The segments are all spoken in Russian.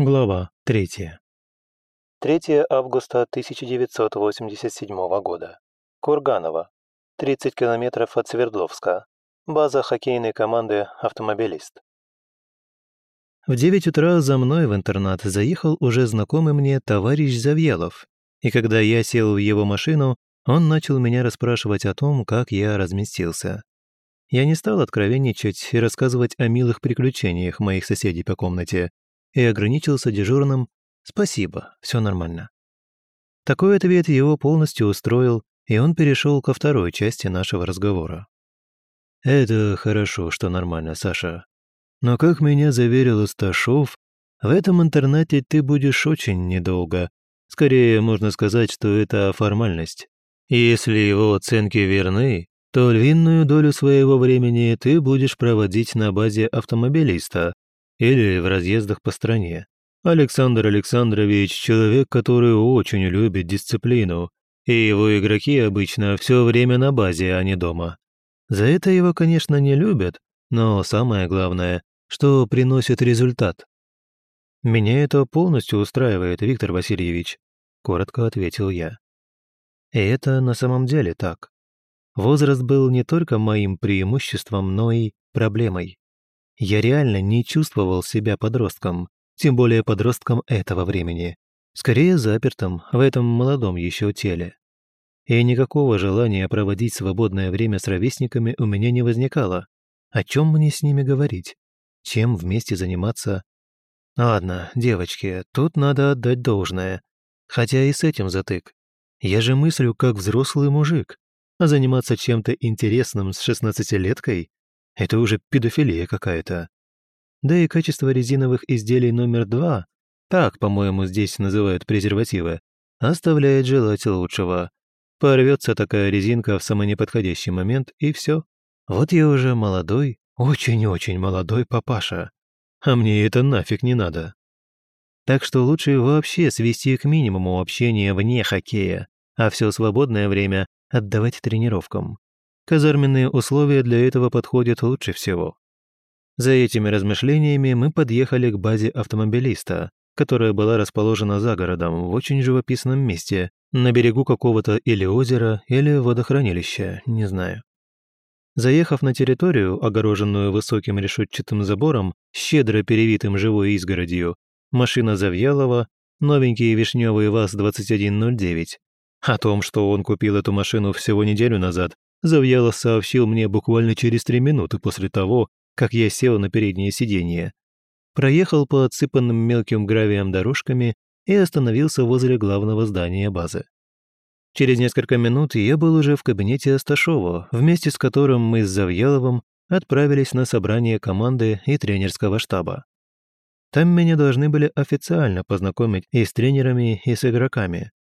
Глава 3. 3 августа 1987 года. Курганово. 30 километров от Свердловска. База хоккейной команды «Автомобилист». В 9 утра за мной в интернат заехал уже знакомый мне товарищ Завьялов, и когда я сел в его машину, он начал меня расспрашивать о том, как я разместился. Я не стал откровенничать и рассказывать о милых приключениях моих соседей по комнате, и ограничился дежурным «Спасибо, все нормально». Такой ответ его полностью устроил, и он перешел ко второй части нашего разговора. «Это хорошо, что нормально, Саша. Но, как меня заверил Сташов, в этом интернате ты будешь очень недолго. Скорее, можно сказать, что это формальность. Если его оценки верны, то львиную долю своего времени ты будешь проводить на базе автомобилиста, или в разъездах по стране. Александр Александрович – человек, который очень любит дисциплину, и его игроки обычно все время на базе, а не дома. За это его, конечно, не любят, но самое главное, что приносит результат. «Меня это полностью устраивает, Виктор Васильевич», – коротко ответил я. И это на самом деле так. Возраст был не только моим преимуществом, но и проблемой. Я реально не чувствовал себя подростком, тем более подростком этого времени. Скорее запертым в этом молодом еще теле. И никакого желания проводить свободное время с ровесниками у меня не возникало. О чем мне с ними говорить? Чем вместе заниматься? Ладно, девочки, тут надо отдать должное. Хотя и с этим затык. Я же мыслю как взрослый мужик. А заниматься чем-то интересным с шестнадцатилеткой это уже педофилия какая-то. Да и качество резиновых изделий номер два, так, по-моему, здесь называют презервативы, оставляет желать лучшего. Порвется такая резинка в самый неподходящий момент, и все. Вот я уже молодой, очень-очень молодой папаша. А мне это нафиг не надо. Так что лучше вообще свести к минимуму общения вне хоккея, а все свободное время отдавать тренировкам. Казарменные условия для этого подходят лучше всего. За этими размышлениями мы подъехали к базе автомобилиста, которая была расположена за городом в очень живописном месте, на берегу какого-то или озера, или водохранилища, не знаю. Заехав на территорию, огороженную высоким решетчатым забором, щедро перевитым живой изгородью, машина Завьялова, новенький вишневый ВАЗ-2109. О том, что он купил эту машину всего неделю назад, Завьялов сообщил мне буквально через три минуты после того, как я сел на переднее сиденье. Проехал по отсыпанным мелким гравием дорожками и остановился возле главного здания базы. Через несколько минут я был уже в кабинете Асташова, вместе с которым мы с Завьяловым отправились на собрание команды и тренерского штаба. Там меня должны были официально познакомить и с тренерами, и с игроками.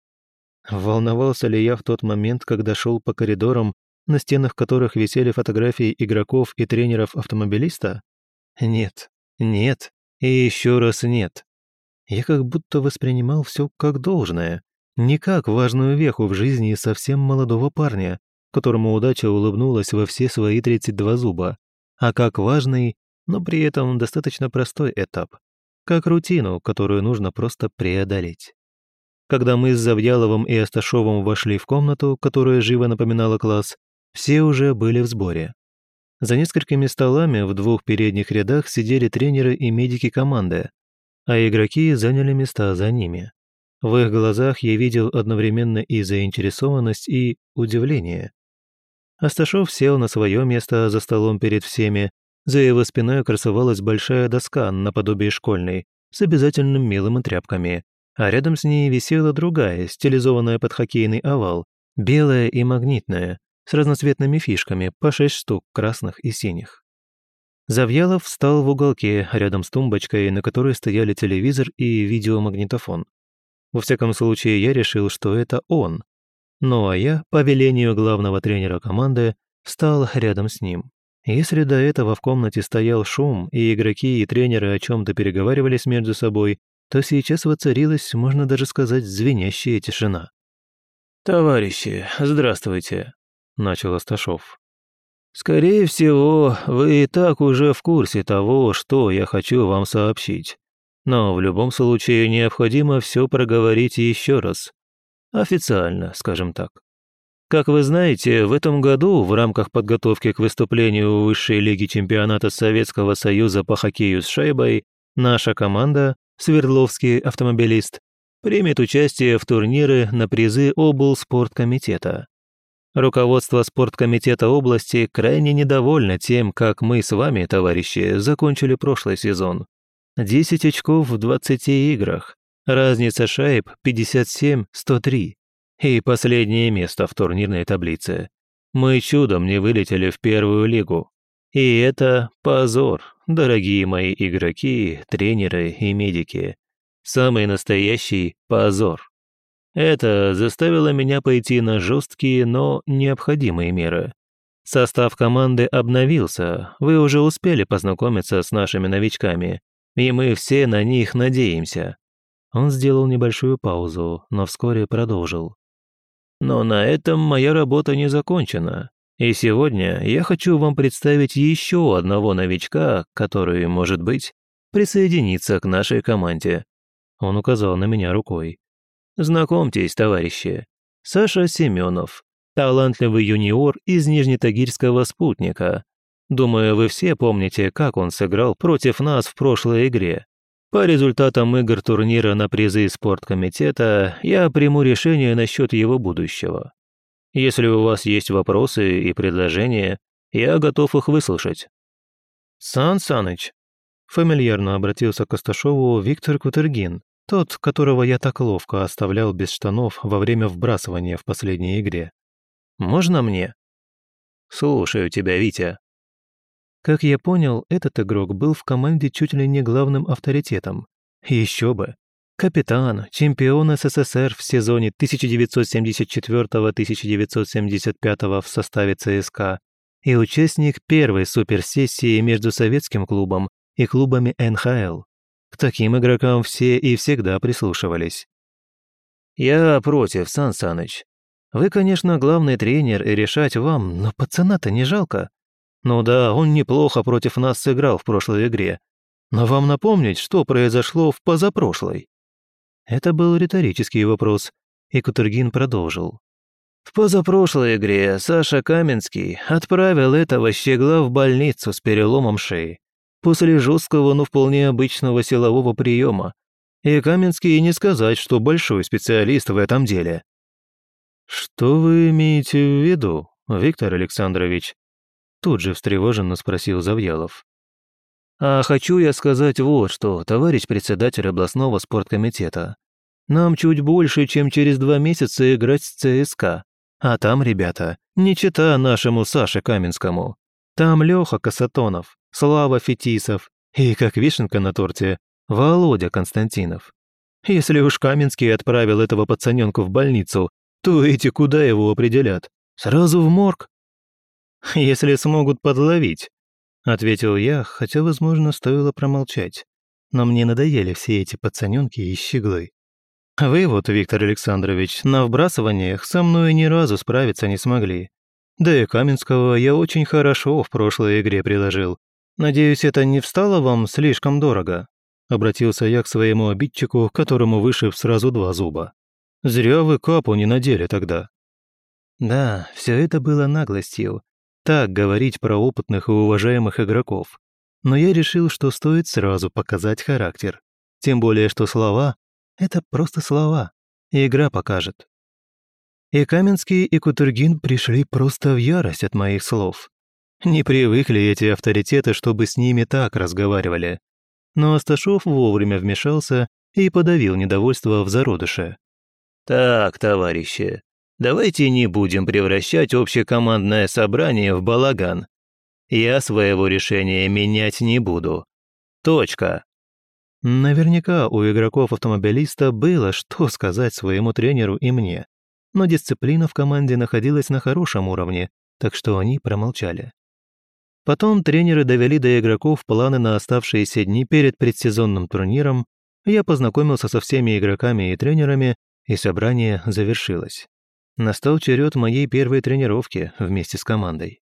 Волновался ли я в тот момент, когда шел по коридорам на стенах которых висели фотографии игроков и тренеров автомобилиста? Нет, нет и еще раз нет. Я как будто воспринимал все как должное, не как важную веху в жизни совсем молодого парня, которому удача улыбнулась во все свои 32 зуба, а как важный, но при этом достаточно простой этап, как рутину, которую нужно просто преодолеть. Когда мы с Завьяловым и Асташовым вошли в комнату, которая живо напоминала класс, все уже были в сборе. За несколькими столами в двух передних рядах сидели тренеры и медики команды, а игроки заняли места за ними. В их глазах я видел одновременно и заинтересованность, и удивление. Асташов сел на свое место за столом перед всеми, за его спиной красовалась большая доска наподобие школьной, с обязательным мелом и тряпками, а рядом с ней висела другая, стилизованная под хоккейный овал, белая и магнитная, с разноцветными фишками, по шесть штук, красных и синих. Завьялов встал в уголке, рядом с тумбочкой, на которой стояли телевизор и видеомагнитофон. Во всяком случае, я решил, что это он. Ну а я, по велению главного тренера команды, встал рядом с ним. Если до этого в комнате стоял шум, и игроки и тренеры о чем то переговаривались между собой, то сейчас воцарилась, можно даже сказать, звенящая тишина. «Товарищи, здравствуйте!» Начал Асташов. «Скорее всего, вы и так уже в курсе того, что я хочу вам сообщить. Но в любом случае необходимо все проговорить еще раз. Официально, скажем так. Как вы знаете, в этом году в рамках подготовки к выступлению высшей лиги чемпионата Советского Союза по хоккею с шайбой наша команда, Свердловский автомобилист, примет участие в турниры на призы облспорткомитета. Руководство спорткомитета области крайне недовольно тем, как мы с вами, товарищи, закончили прошлый сезон. 10 очков в 20 играх, разница шайб 57-103 и последнее место в турнирной таблице. Мы чудом не вылетели в первую лигу. И это позор, дорогие мои игроки, тренеры и медики. Самый настоящий позор. Это заставило меня пойти на жесткие, но необходимые меры. Состав команды обновился, вы уже успели познакомиться с нашими новичками, и мы все на них надеемся». Он сделал небольшую паузу, но вскоре продолжил. «Но на этом моя работа не закончена. И сегодня я хочу вам представить еще одного новичка, который, может быть, присоединится к нашей команде. Он указал на меня рукой. «Знакомьтесь, товарищи. Саша Семенов, талантливый юниор из Нижнетагильского спутника. Думаю, вы все помните, как он сыграл против нас в прошлой игре. По результатам игр турнира на призы спорткомитета я приму решение насчет его будущего. Если у вас есть вопросы и предложения, я готов их выслушать». «Сан Саныч», — фамильярно обратился к Косташову Виктор Кутергин, тот, которого я так ловко оставлял без штанов во время вбрасывания в последней игре. «Можно мне?» «Слушаю тебя, Витя». Как я понял, этот игрок был в команде чуть ли не главным авторитетом. Еще бы. Капитан, чемпион СССР в сезоне 1974-1975 в составе ЦСКА и участник первой суперсессии между советским клубом и клубами НХЛ. К таким игрокам все и всегда прислушивались. «Я против, Сан Саныч. Вы, конечно, главный тренер, и решать вам, но пацана-то не жалко. Ну да, он неплохо против нас сыграл в прошлой игре. Но вам напомнить, что произошло в позапрошлой?» Это был риторический вопрос, и Кутергин продолжил. В позапрошлой игре Саша Каменский отправил этого щегла в больницу с переломом шеи после жесткого, но вполне обычного силового приема. И Каменский не сказать, что большой специалист в этом деле. «Что вы имеете в виду, Виктор Александрович?» Тут же встревоженно спросил Завьялов. «А хочу я сказать вот что, товарищ председатель областного спорткомитета. Нам чуть больше, чем через два месяца играть с ЦСКА. А там, ребята, не чита нашему Саше Каменскому. Там Леха Касатонов, Слава Фетисов и, как вишенка на торте, Володя Константинов. Если уж Каменский отправил этого пацаненку в больницу, то эти куда его определят? Сразу в морг? Если смогут подловить, ответил я, хотя, возможно, стоило промолчать. Но мне надоели все эти пацаненки и щеглы. Вы вот, Виктор Александрович, на вбрасываниях со мной ни разу справиться не смогли. Да и Каменского я очень хорошо в прошлой игре приложил. Надеюсь, это не встало вам слишком дорого?» Обратился я к своему обидчику, которому вышиб сразу два зуба. «Зря вы капу не надели тогда». Да, все это было наглостью. Так говорить про опытных и уважаемых игроков. Но я решил, что стоит сразу показать характер. Тем более, что слова — это просто слова. И игра покажет. И Каменский, и Кутургин пришли просто в ярость от моих слов. Не привыкли эти авторитеты, чтобы с ними так разговаривали. Но Асташов вовремя вмешался и подавил недовольство в зародыше. «Так, товарищи, давайте не будем превращать общекомандное собрание в балаган. Я своего решения менять не буду. Точка». Наверняка у игроков-автомобилиста было что сказать своему тренеру и мне, но дисциплина в команде находилась на хорошем уровне, так что они промолчали. Потом тренеры довели до игроков планы на оставшиеся дни перед предсезонным турниром, я познакомился со всеми игроками и тренерами, и собрание завершилось. Настал черед моей первой тренировки вместе с командой.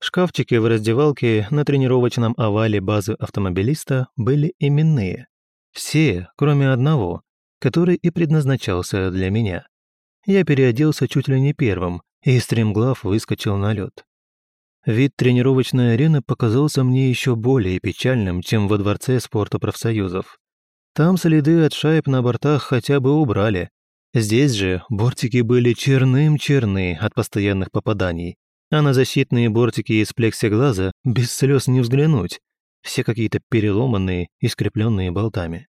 Шкафчики в раздевалке на тренировочном овале базы автомобилиста были именные. Все, кроме одного, который и предназначался для меня. Я переоделся чуть ли не первым, и стремглав выскочил на лед. Вид тренировочной арены показался мне еще более печальным, чем во Дворце спорта профсоюзов. Там следы от шайб на бортах хотя бы убрали. Здесь же бортики были черным-черны от постоянных попаданий, а на защитные бортики из плексиглаза без слез не взглянуть, все какие-то переломанные и скрепленные болтами.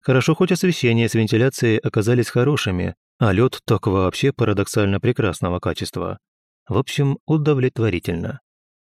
Хорошо, хоть освещение с вентиляцией оказались хорошими, а лед так вообще парадоксально прекрасного качества. В общем, удовлетворительно.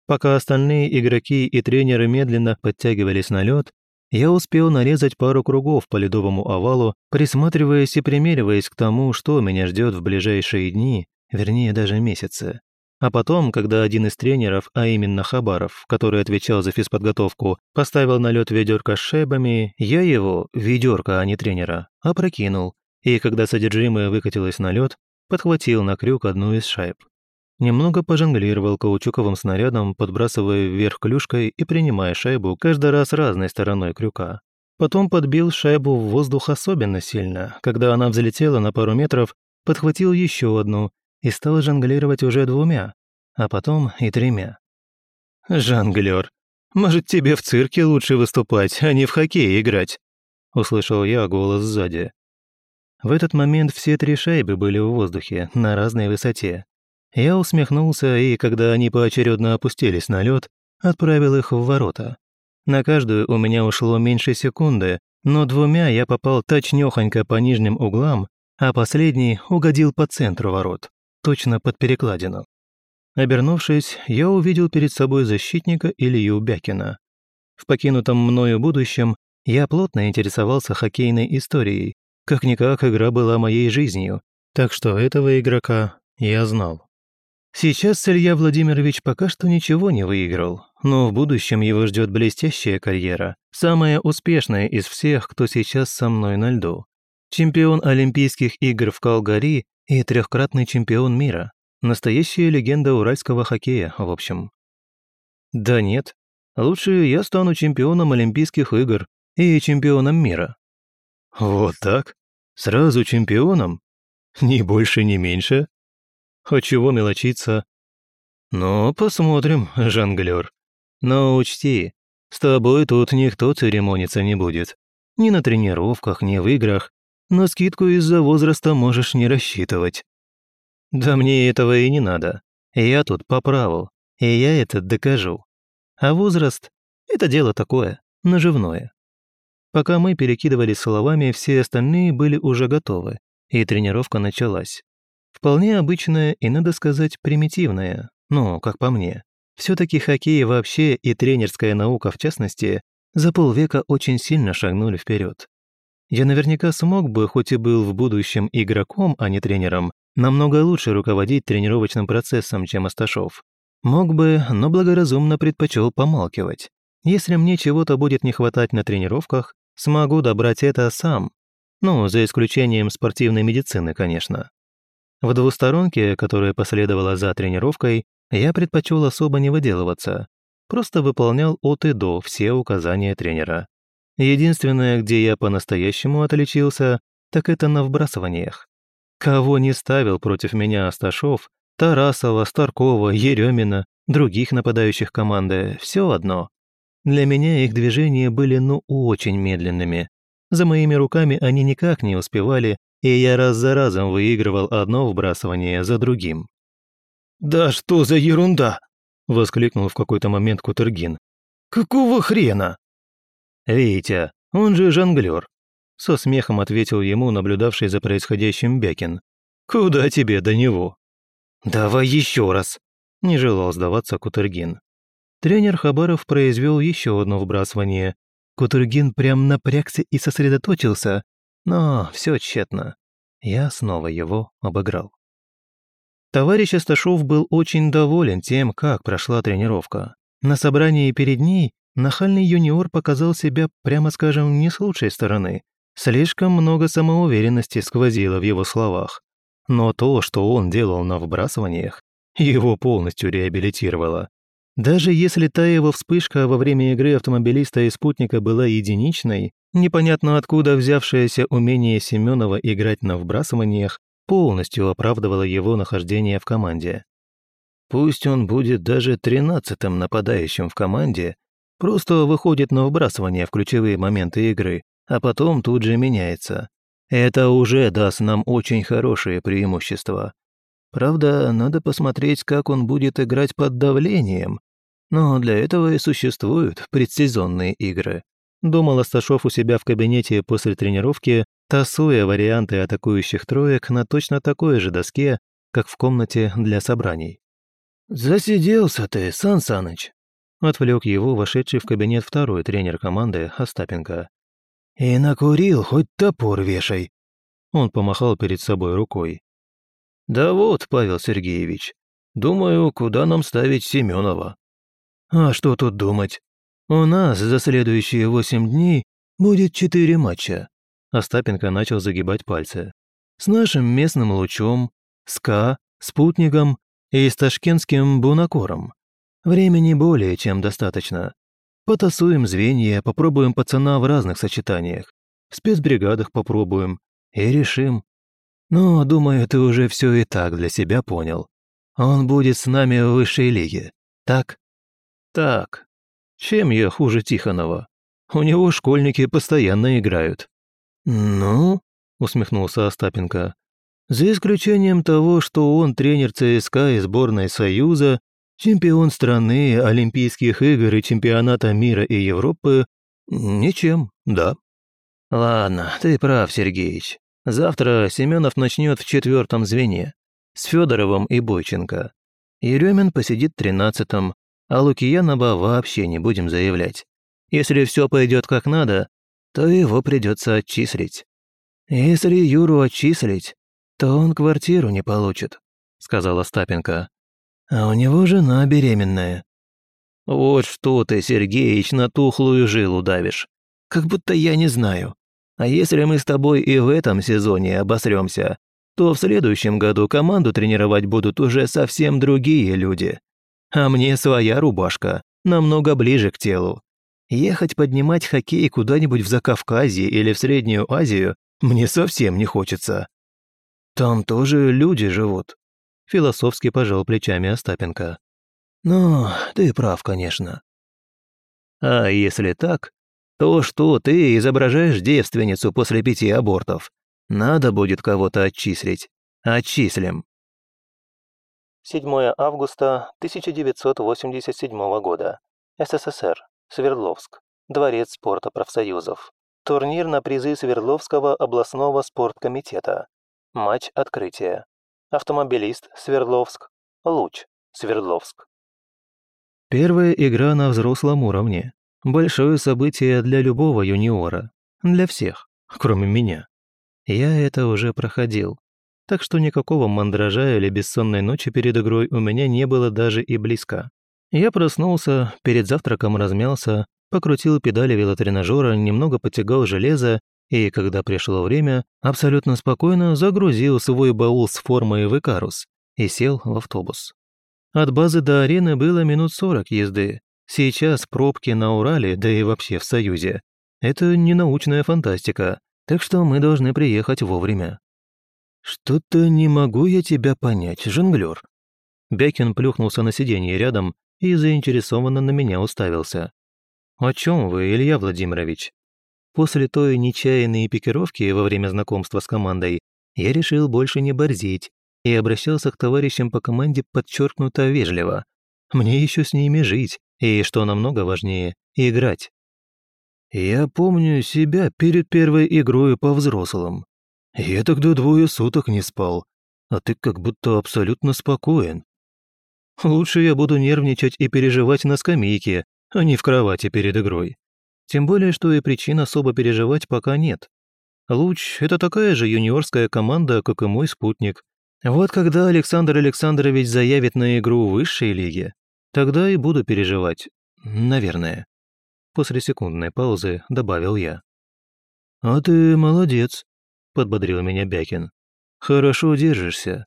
Пока остальные игроки и тренеры медленно подтягивались на лед, я успел нарезать пару кругов по ледовому овалу, присматриваясь и примериваясь к тому, что меня ждет в ближайшие дни, вернее даже месяцы. А потом, когда один из тренеров, а именно Хабаров, который отвечал за физподготовку, поставил на лед ведерко с шайбами, я его, ведерко, а не тренера, опрокинул, и когда содержимое выкатилось на лед, подхватил на крюк одну из шайб. Немного пожонглировал каучуковым снарядом, подбрасывая вверх клюшкой и принимая шайбу каждый раз разной стороной крюка. Потом подбил шайбу в воздух особенно сильно. Когда она взлетела на пару метров, подхватил еще одну и стал жонглировать уже двумя, а потом и тремя. «Жонглёр, может, тебе в цирке лучше выступать, а не в хоккей играть?» Услышал я голос сзади. В этот момент все три шайбы были в воздухе, на разной высоте. Я усмехнулся, и когда они поочередно опустились на лед, отправил их в ворота. На каждую у меня ушло меньше секунды, но двумя я попал точнёхонько по нижним углам, а последний угодил по центру ворот, точно под перекладину. Обернувшись, я увидел перед собой защитника Илью Бякина. В покинутом мною будущем я плотно интересовался хоккейной историей. Как-никак игра была моей жизнью, так что этого игрока я знал. Сейчас Илья Владимирович пока что ничего не выиграл, но в будущем его ждет блестящая карьера, самая успешная из всех, кто сейчас со мной на льду. Чемпион Олимпийских игр в Калгари и трехкратный чемпион мира. Настоящая легенда уральского хоккея, в общем. Да нет, лучше я стану чемпионом Олимпийских игр и чемпионом мира. Вот так? Сразу чемпионом? Ни больше, ни меньше? А чего мелочиться? Ну, посмотрим, жонглёр. Но учти, с тобой тут никто церемониться не будет. Ни на тренировках, ни в играх. На скидку из-за возраста можешь не рассчитывать. Да мне этого и не надо. Я тут по праву, и я это докажу. А возраст — это дело такое, наживное. Пока мы перекидывались словами, все остальные были уже готовы, и тренировка началась. Вполне обычная и, надо сказать, примитивная, но, как по мне. все таки хоккей вообще и тренерская наука в частности за полвека очень сильно шагнули вперед. Я наверняка смог бы, хоть и был в будущем игроком, а не тренером, намного лучше руководить тренировочным процессом, чем Асташов. Мог бы, но благоразумно предпочел помалкивать. Если мне чего-то будет не хватать на тренировках, смогу добрать это сам. Ну, за исключением спортивной медицины, конечно. В двусторонке, которая последовала за тренировкой, я предпочел особо не выделываться. Просто выполнял от и до все указания тренера. Единственное, где я по-настоящему отличился, так это на вбрасываниях. Кого не ставил против меня Асташов, Тарасова, Старкова, Еремина, других нападающих команды, все одно. Для меня их движения были ну очень медленными. За моими руками они никак не успевали и я раз за разом выигрывал одно вбрасывание за другим. «Да что за ерунда!» — воскликнул в какой-то момент Кутергин. «Какого хрена?» «Витя, он же жонглёр», — со смехом ответил ему наблюдавший за происходящим Бякин. «Куда тебе до него?» «Давай еще раз», — не желал сдаваться Кутергин. Тренер Хабаров произвел еще одно вбрасывание. Кутергин прям напрягся и сосредоточился, но все тщетно. Я снова его обыграл. Товарищ Асташов был очень доволен тем, как прошла тренировка. На собрании перед ней нахальный юниор показал себя, прямо скажем, не с лучшей стороны. Слишком много самоуверенности сквозило в его словах. Но то, что он делал на вбрасываниях, его полностью реабилитировало. Даже если та его вспышка во время игры автомобилиста и спутника была единичной, Непонятно откуда взявшееся умение Семенова играть на вбрасываниях полностью оправдывало его нахождение в команде. Пусть он будет даже тринадцатым нападающим в команде, просто выходит на вбрасывание в ключевые моменты игры, а потом тут же меняется. Это уже даст нам очень хорошее преимущество. Правда, надо посмотреть, как он будет играть под давлением, но для этого и существуют предсезонные игры. Думал Асташов у себя в кабинете после тренировки, тасуя варианты атакующих троек на точно такой же доске, как в комнате для собраний. «Засиделся ты, Сан Саныч!» Отвлек его вошедший в кабинет второй тренер команды Остапенко. «И накурил, хоть топор вешай!» Он помахал перед собой рукой. «Да вот, Павел Сергеевич, думаю, куда нам ставить Семенова?» «А что тут думать? У нас за следующие восемь дней будет четыре матча». Остапенко начал загибать пальцы. «С нашим местным лучом, СКА, спутником и с ташкентским бунакором. Времени более чем достаточно. Потасуем звенья, попробуем пацана в разных сочетаниях. В спецбригадах попробуем. И решим. Но, думаю, ты уже все и так для себя понял. Он будет с нами в высшей лиге. Так? Так. Чем я хуже Тихонова? У него школьники постоянно играют. Ну, усмехнулся Остапенко. За исключением того, что он тренер ЦСКА и сборной Союза, чемпион страны, Олимпийских игр и чемпионата мира и Европы, ничем, да. Ладно, ты прав, Сергеич. Завтра Семенов начнет в четвертом звене с Федоровым и Бойченко. Еремин посидит тринадцатым, а Лукиянова вообще не будем заявлять. Если все пойдет как надо, то его придется отчислить. Если Юру отчислить, то он квартиру не получит», — сказала Стапенко. «А у него жена беременная». «Вот что ты, Сергеич, на тухлую жилу давишь. Как будто я не знаю. А если мы с тобой и в этом сезоне обосремся, то в следующем году команду тренировать будут уже совсем другие люди. А мне своя рубашка, намного ближе к телу. Ехать поднимать хоккей куда-нибудь в Закавказье или в Среднюю Азию мне совсем не хочется. Там тоже люди живут. Философски пожал плечами Остапенко. Ну, ты прав, конечно. А если так, то что ты изображаешь девственницу после пяти абортов? Надо будет кого-то отчислить. Отчислим. 7 августа 1987 года. СССР. Свердловск. Дворец спорта профсоюзов. Турнир на призы Свердловского областного спорткомитета. Матч открытия. Автомобилист Свердловск. Луч Свердловск. Первая игра на взрослом уровне. Большое событие для любого юниора. Для всех, кроме меня. Я это уже проходил. Так что никакого мандража или бессонной ночи перед игрой у меня не было даже и близко. Я проснулся, перед завтраком размялся, покрутил педали велотренажера, немного потягал железо и, когда пришло время, абсолютно спокойно загрузил свой баул с формой в Икарус и сел в автобус. От базы до арены было минут сорок езды. Сейчас пробки на Урале, да и вообще в Союзе. Это не научная фантастика, так что мы должны приехать вовремя. «Что-то не могу я тебя понять, жонглёр». Бякин плюхнулся на сиденье рядом и заинтересованно на меня уставился. «О чем вы, Илья Владимирович?» После той нечаянной пикировки во время знакомства с командой я решил больше не борзеть и обращался к товарищам по команде подчеркнуто вежливо. Мне еще с ними жить, и, что намного важнее, играть. Я помню себя перед первой игрой по взрослым. Я тогда двое суток не спал, а ты как будто абсолютно спокоен. Лучше я буду нервничать и переживать на скамейке, а не в кровати перед игрой. Тем более, что и причин особо переживать пока нет. Луч – это такая же юниорская команда, как и мой спутник. Вот когда Александр Александрович заявит на игру высшей лиге, тогда и буду переживать. Наверное. После секундной паузы добавил я. «А ты молодец», – подбодрил меня Бякин. «Хорошо держишься.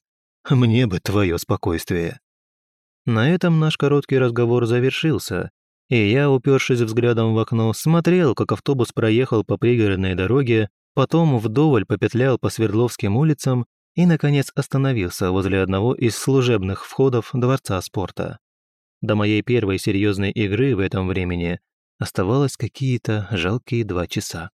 Мне бы твое спокойствие». На этом наш короткий разговор завершился, И я, упершись взглядом в окно, смотрел, как автобус проехал по пригородной дороге, потом вдоволь попетлял по Свердловским улицам и, наконец, остановился возле одного из служебных входов Дворца спорта. До моей первой серьезной игры в этом времени оставалось какие-то жалкие два часа.